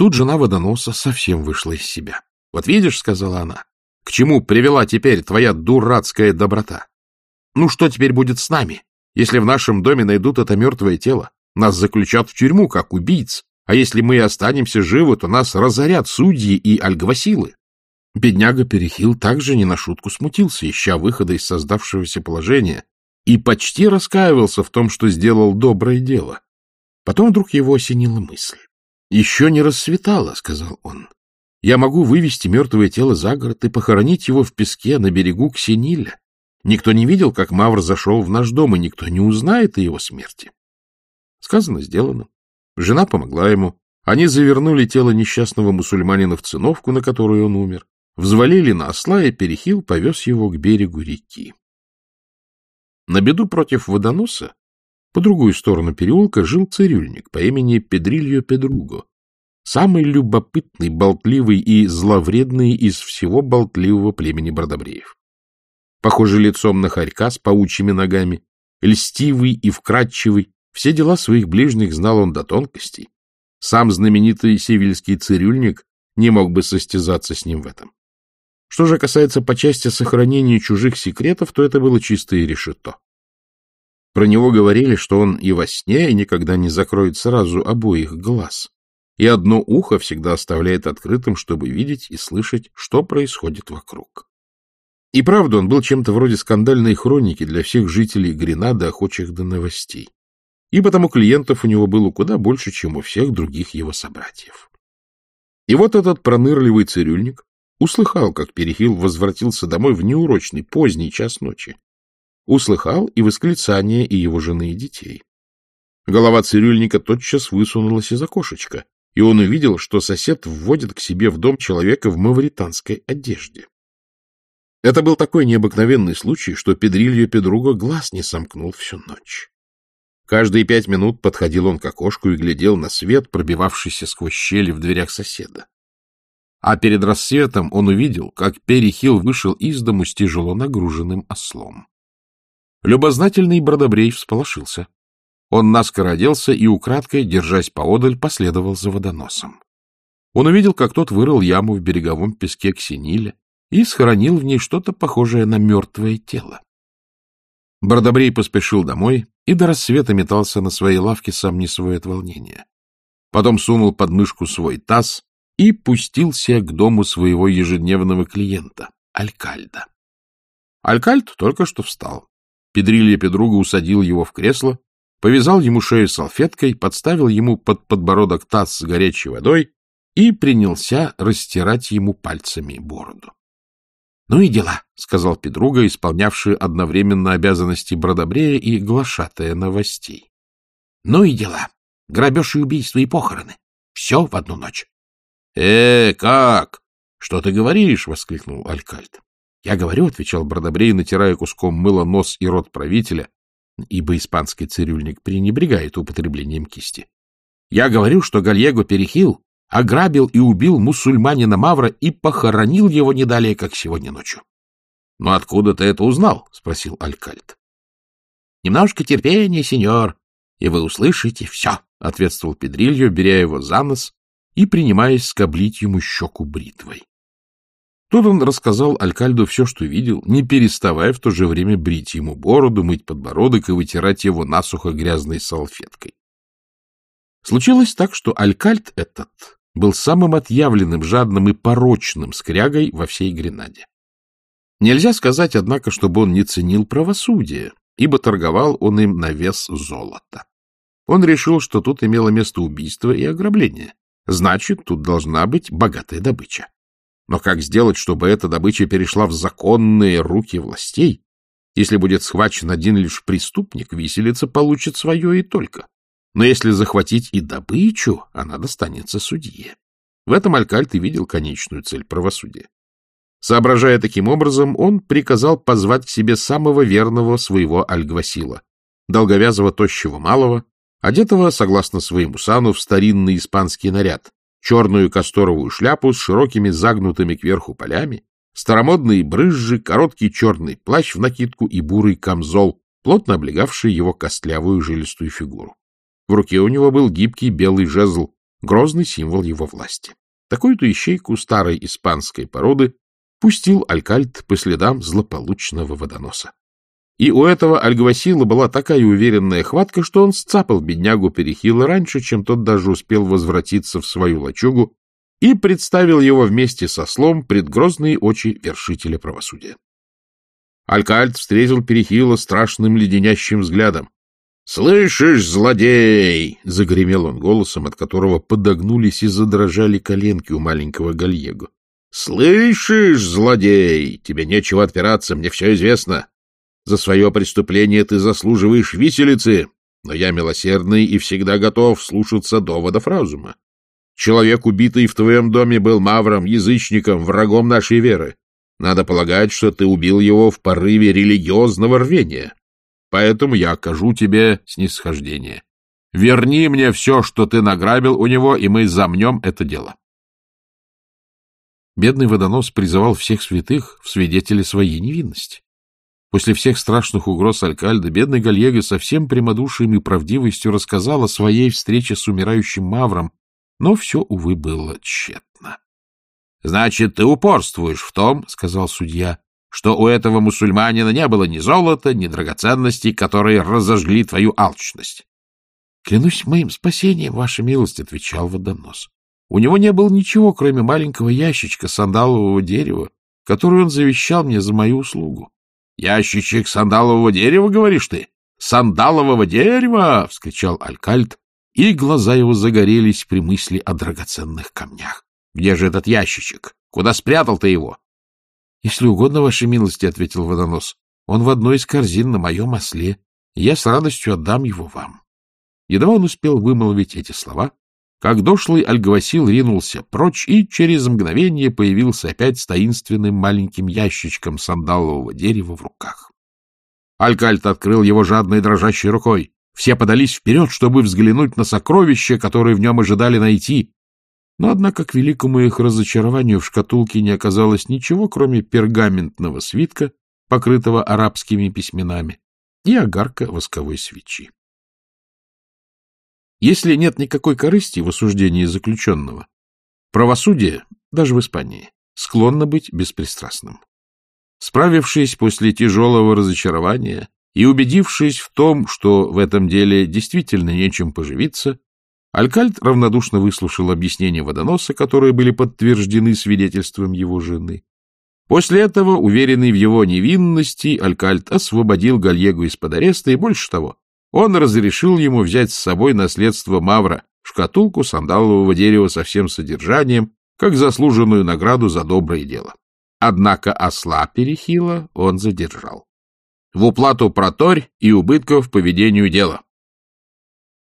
Тут жена водоноса совсем вышла из себя. — Вот видишь, — сказала она, — к чему привела теперь твоя дурацкая доброта? Ну что теперь будет с нами, если в нашем доме найдут это мертвое тело? Нас заключат в тюрьму, как убийц, а если мы и останемся живы, то нас разорят судьи и альгвасилы. Бедняга Перехил также не на шутку смутился, ища выхода из создавшегося положения, и почти раскаивался в том, что сделал доброе дело. Потом вдруг его осенила мысль. — Еще не рассветало, — сказал он. — Я могу вывести мертвое тело за город и похоронить его в песке на берегу Ксениля. Никто не видел, как Мавр зашел в наш дом, и никто не узнает о его смерти. Сказано, сделано. Жена помогла ему. Они завернули тело несчастного мусульманина в циновку, на которую он умер, взвалили на осла, и Перехил повез его к берегу реки. На беду против водоноса по другую сторону переулка жил цирюльник по имени Педрильо Педруго, самый любопытный, болтливый и зловредный из всего болтливого племени Бродобреев. Похожий лицом на хорька с паучьими ногами, льстивый и вкрадчивый, все дела своих ближних знал он до тонкостей. Сам знаменитый севильский цирюльник не мог бы состязаться с ним в этом. Что же касается по части сохранения чужих секретов, то это было чистое решето. Про него говорили, что он и во сне никогда не закроет сразу обоих глаз, и одно ухо всегда оставляет открытым, чтобы видеть и слышать, что происходит вокруг. И правда, он был чем-то вроде скандальной хроники для всех жителей Гренады, охочих до новостей и потому клиентов у него было куда больше, чем у всех других его собратьев. И вот этот пронырливый цирюльник услыхал, как Перехил возвратился домой в неурочный поздний час ночи. Услыхал и восклицание и его жены и детей. Голова цирюльника тотчас высунулась из окошечка, и он увидел, что сосед вводит к себе в дом человека в мавританской одежде. Это был такой необыкновенный случай, что Педрильо Педруго глаз не сомкнул всю ночь. Каждые пять минут подходил он к окошку и глядел на свет, пробивавшийся сквозь щели в дверях соседа. А перед рассветом он увидел, как Перехил вышел из дому с тяжело нагруженным ослом. Любознательный Бродобрей всполошился. Он наскоро оделся и, украдкой, держась поодаль, последовал за водоносом. Он увидел, как тот вырыл яму в береговом песке Ксениля и схоронил в ней что-то похожее на мертвое тело. Бродобрей поспешил домой и до рассвета метался на своей лавке, сам не свой от волнения. Потом сунул под мышку свой таз и пустился к дому своего ежедневного клиента, Алькальда. Алькальд только что встал. Педрилья Педруга усадил его в кресло, повязал ему шею салфеткой, подставил ему под подбородок таз с горячей водой и принялся растирать ему пальцами бороду. — Ну и дела, — сказал Педруга, исполнявший одновременно обязанности Бродобрея и глашатая новостей. — Ну и дела. Грабеж и убийство и похороны. Все в одну ночь. — Э, как? Что ты говоришь? — воскликнул Алькальд. — Я говорю, — отвечал Бродобрей, натирая куском мыла нос и рот правителя, ибо испанский цирюльник пренебрегает употреблением кисти. — Я говорю, что Гальего Перехил ограбил и убил мусульманина Мавра и похоронил его не далее, как сегодня ночью. — Ну откуда ты это узнал? — спросил Алькальд. — Немножко терпения, сеньор, и вы услышите все, — ответствовал Педрильо, беря его за нос и принимаясь скоблить ему щеку бритвой. Тут он рассказал Алькальду все, что видел, не переставая в то же время брить ему бороду, мыть подбородок и вытирать его насухо грязной салфеткой. Случилось так, что Алькальд этот был самым отъявленным, жадным и порочным скрягой во всей Гренаде. Нельзя сказать, однако, чтобы он не ценил правосудие, ибо торговал он им на вес золота. Он решил, что тут имело место убийство и ограбление. Значит, тут должна быть богатая добыча. Но как сделать, чтобы эта добыча перешла в законные руки властей? Если будет схвачен один лишь преступник, виселица получит свое и только. Но если захватить и добычу, она достанется судье. В этом Алькальт и видел конечную цель правосудия. Соображая таким образом, он приказал позвать к себе самого верного своего альгвасила, долговязого тощего малого, одетого, согласно своему сану, в старинный испанский наряд, черную касторовую шляпу с широкими загнутыми кверху полями, старомодные брызжи, короткий черный плащ в накидку и бурый камзол, плотно облегавший его костлявую жилистую фигуру. В руке у него был гибкий белый жезл, грозный символ его власти. Такую-то ищейку старой испанской породы пустил Алькальт по следам злополучного водоноса. И у этого Альгвасила была такая уверенная хватка, что он сцапал беднягу Перехила раньше, чем тот даже успел возвратиться в свою лачугу, и представил его вместе со слом пред грозные очи вершителя правосудия. Алькальт встретил Перехила страшным леденящим взглядом. — Слышишь, злодей! — загремел он голосом, от которого подогнулись и задрожали коленки у маленького Гальего. — Слышишь, злодей! Тебе нечего отпираться, мне все известно. За свое преступление ты заслуживаешь виселицы, но я милосердный и всегда готов слушаться доводов разума. Человек, убитый в твоем доме, был мавром, язычником, врагом нашей веры. Надо полагать, что ты убил его в порыве религиозного рвения. Поэтому я окажу тебе снисхождение. Верни мне все, что ты награбил у него, и мы замнем это дело. Бедный водонос призывал всех святых в свидетели своей невинности. После всех страшных угроз Алькальда бедный Гальего со всем прямодушием и правдивостью рассказал о своей встрече с умирающим Мавром, но все, увы, было тщетно. — Значит, ты упорствуешь в том, — сказал судья, — что у этого мусульманина не было ни золота, ни драгоценностей, которые разожгли твою алчность. — Клянусь моим спасением, ваша милость, — отвечал водонос. У него не было ничего, кроме маленького ящичка сандалового дерева, который он завещал мне за мою услугу. Ящичек сандалового дерева, говоришь ты? Сандалового дерева! — вскричал Алькальт, и глаза его загорелись при мысли о драгоценных камнях. — Где же этот ящичек? Куда спрятал ты его? — Если угодно, вашей милости, — ответил водонос, — он в одной из корзин на моем осле, я с радостью отдам его вам. Едва он успел вымолвить эти слова, как дошлый Альгвасил ринулся прочь и через мгновение появился опять с таинственным маленьким ящичком сандалового дерева в руках. Алькальт открыл его жадной дрожащей рукой. Все подались вперед, чтобы взглянуть на сокровища, которые в нем ожидали найти. Но, однако, к великому их разочарованию в шкатулке не оказалось ничего, кроме пергаментного свитка, покрытого арабскими письменами, и огарка восковой свечи. Если нет никакой корысти в осуждении заключенного, правосудие, даже в Испании, склонно быть беспристрастным. Справившись после тяжелого разочарования и убедившись в том, что в этом деле действительно нечем поживиться, Алькальт равнодушно выслушал объяснения водоноса, которые были подтверждены свидетельством его жены. После этого, уверенный в его невинности, Алькальт освободил Гальего из-под ареста и, больше того, он разрешил ему взять с собой наследство Мавра, шкатулку сандалового дерева со всем содержанием, как заслуженную награду за доброе дело. Однако осла Перехила он задержал. В уплату проторь и убытков по ведению дела.